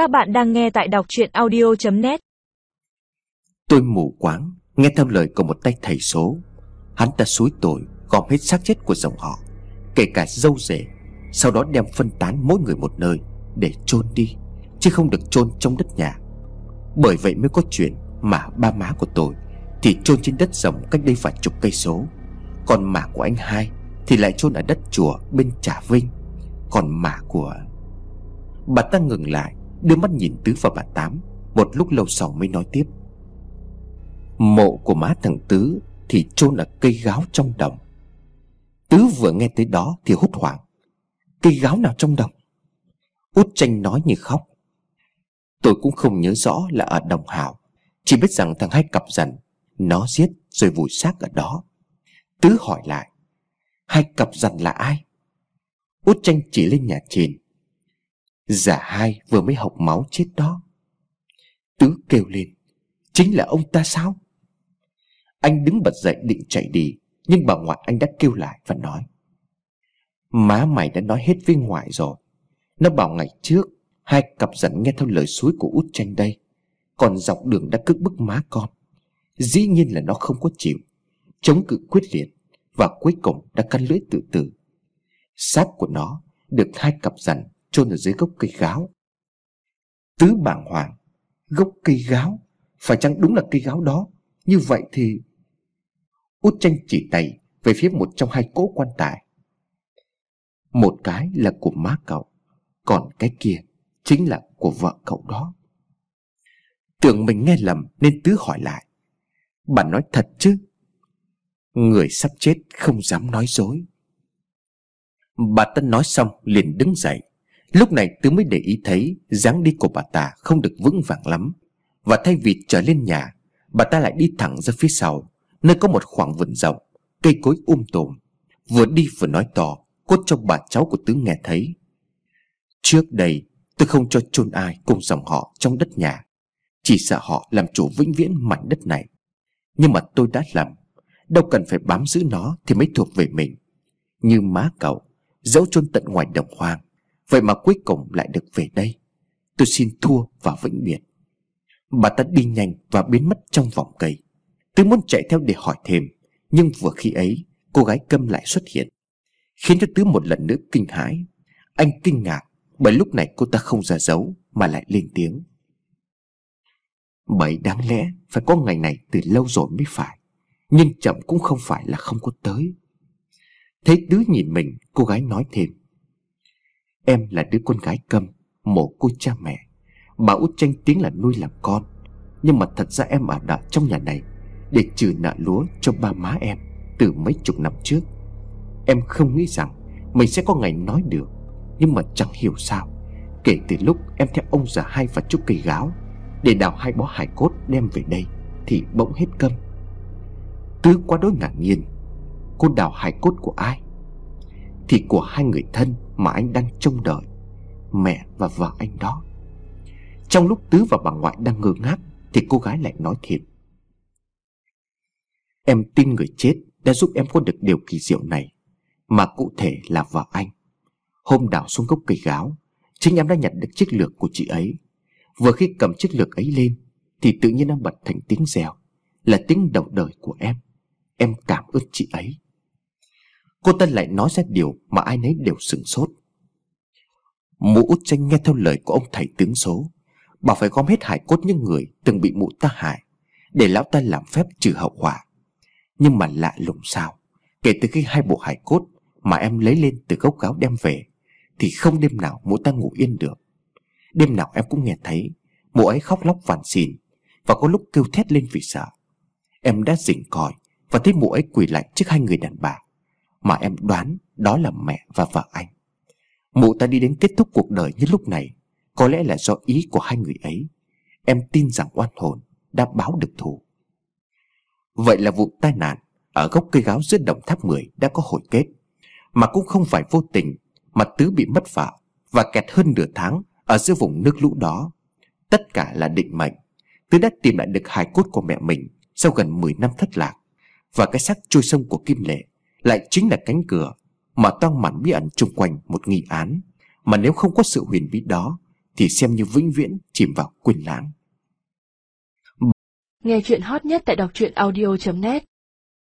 Các bạn đang nghe tại đọc chuyện audio.net Tôi mù quáng, Nghe theo lời của một tay thầy số. Hắn ta suối tội, Gom hết xác chết của dòng họ, Kể cả dâu rể, Sau đó đem phân tán mỗi người một nơi Để chôn đi, Chứ không được chôn trong đất nhà. Bởi vậy mới có chuyện Mà ba má của tôi Thì chôn trên đất rộng cách đây vài chục cây số. Còn mả của anh hai Thì lại chôn ở đất chùa bên Trà Vinh. Còn mả của Bà ta ngừng lại Đưa mắt nhìn Tứ và bà Tám, Một lúc lâu sau mới nói tiếp. Mộ của má thằng Tứ Thì chôn ở cây gáo trong đồng. Tứ vừa nghe tới đó Thì hốt hoảng. Cây gáo nào trong đồng? Út tranh nói như khóc. Tôi cũng không nhớ rõ là ở đồng hảo. Chỉ biết rằng thằng hai cặp dần, Nó giết rồi vùi xác ở đó. Tứ hỏi lại, Hai cặp dần là ai? Út tranh chỉ lên nhà Trình Giả hai vừa mới học máu chết đó. Tứ kêu lên, Chính là ông ta sao? Anh đứng bật dậy định chạy đi, Nhưng bà ngoại anh đã kêu lại và nói, Má mày đã nói hết với ngoại rồi. Nó bảo ngày trước, Hai cặp dẫn nghe theo lời suối của út tranh đây. Còn dọc đường đã cướp bức má con. Dĩ nhiên là nó không có chịu. Chống cự quyết liệt, Và cuối cùng đã cắn lưỡi tự tử. Xác của nó được hai cặp dằn chôn ở dưới gốc cây gáo. Tứ bảng hoàng, Gốc cây gáo, Phải chăng đúng là cây gáo đó? Như vậy thì, Út tranh chỉ tay về phía một trong hai cỗ quan tài. Một cái là của má cậu, Còn cái kia chính là của vợ cậu đó. Tưởng mình nghe lầm nên Tứ hỏi lại. Bà nói thật chứ? Người sắp chết không dám nói dối. Bà Tân nói xong liền đứng dậy Lúc này Tứ mới để ý thấy dáng đi của bà ta không được vững vàng lắm. Và thay vì trở lên nhà, Bà ta lại đi thẳng ra phía sau, Nơi có một khoảng vườn rộng, Cây cối um tùm. Vừa đi vừa nói to, Cốt cho bà cháu của Tứ nghe thấy. Trước đây tôi không cho chôn ai cùng dòng họ trong đất nhà, Chỉ sợ họ làm chủ vĩnh viễn mảnh đất này. Nhưng mà tôi đã làm, Đâu cần phải bám giữ nó Thì mới thuộc về mình. Như má cậu, Dẫu chôn tận ngoài đồng hoang Vậy mà cuối cùng lại được về đây. Tôi xin thua và vĩnh biệt. Bà ta đi nhanh và biến mất trong vòng cây. Tôi muốn chạy theo để hỏi thêm, Nhưng vừa khi ấy, Cô gái câm lại xuất hiện, Khiến cho Tứ một lần nữa kinh hãi. Anh kinh ngạc, Bởi lúc này cô ta không ra giấu Mà lại lên tiếng. Bởi đáng lẽ Phải có ngày này từ lâu rồi mới phải, Nhưng chậm cũng không phải là không có tới. Thấy Tứ nhìn mình, Cô gái nói thêm Em là đứa con gái câm Mồ côi cha mẹ. Bà út tranh tiếng là nuôi làm con, Nhưng mà thật ra em ở đợi trong nhà này Để trừ nợ lúa cho ba má em Từ mấy chục năm trước. Em không nghĩ rằng Mình sẽ có ngày nói được, Nhưng mà chẳng hiểu sao, Kể từ lúc em theo ông già hai và chút cây gáo, Để đào hai bó hải cốt đem về đây Thì bỗng hết câm. Tứ quá đối ngạc nhiên, Cô đào hải cốt của ai? Thì của hai người thân mà anh đang trông đợi Mẹ và vợ anh đó. Trong lúc Tứ và bà ngoại đang ngơ ngác, Thì cô gái lại nói thêm. Em tin người chết đã giúp em có được điều kỳ diệu này, Mà cụ thể là vợ anh. Hôm đào xuống gốc cây gáo, Chính em đã nhận được chiếc lược của chị ấy. Vừa khi cầm chiếc lược ấy lên, Thì tự nhiên em bật thành tiếng rèo Là tiếng đầu đời của em. Em cảm ơn chị ấy. Cô ta lại nói ra điều mà ai nấy đều sửng sốt. Mụ út tranh nghe theo lời của ông thầy tướng số. Bảo phải gom hết hải cốt những người từng bị mụ ta hại, Để lão ta làm phép trừ hậu quả. Nhưng mà lạ lùng sao, Kể từ khi hai bộ hải cốt Mà em lấy lên từ gốc gáo đem về, Thì không đêm nào mụ ta ngủ yên được. Đêm nào em cũng nghe thấy, Mụ ấy khóc lóc vàn xìn Và có lúc kêu thét lên vì sợ. Em đã rình còi Và thấy mụ ấy quỳ lạnh trước hai người đàn bà. Mà em đoán đó là mẹ và vợ anh. Mụ ta đi đến kết thúc cuộc đời như lúc này, Có lẽ là do ý của hai người ấy. Em tin rằng oan hồn đã báo được thù. Vậy là vụ tai nạn Ở gốc cây gáo giữa đồng tháp 10 đã có hồi kết, Mà cũng không phải vô tình Mà Tứ bị mất vợ Và kẹt hơn nửa tháng Ở giữa vùng nước lũ đó. Tất cả là định mệnh. Tứ đã tìm lại được hài cốt của mẹ mình Sau gần 10 năm thất lạc Và cái xác trôi sông của Kim Lệ lại chính là cánh cửa mà tăng mặn bí ẩn chung quanh một nghi án mà nếu không có sự huyền bí đó, thì xem như vĩnh viễn chìm vào quên lãng. Nghe chuyện hot nhất tại doctruyenaudio.net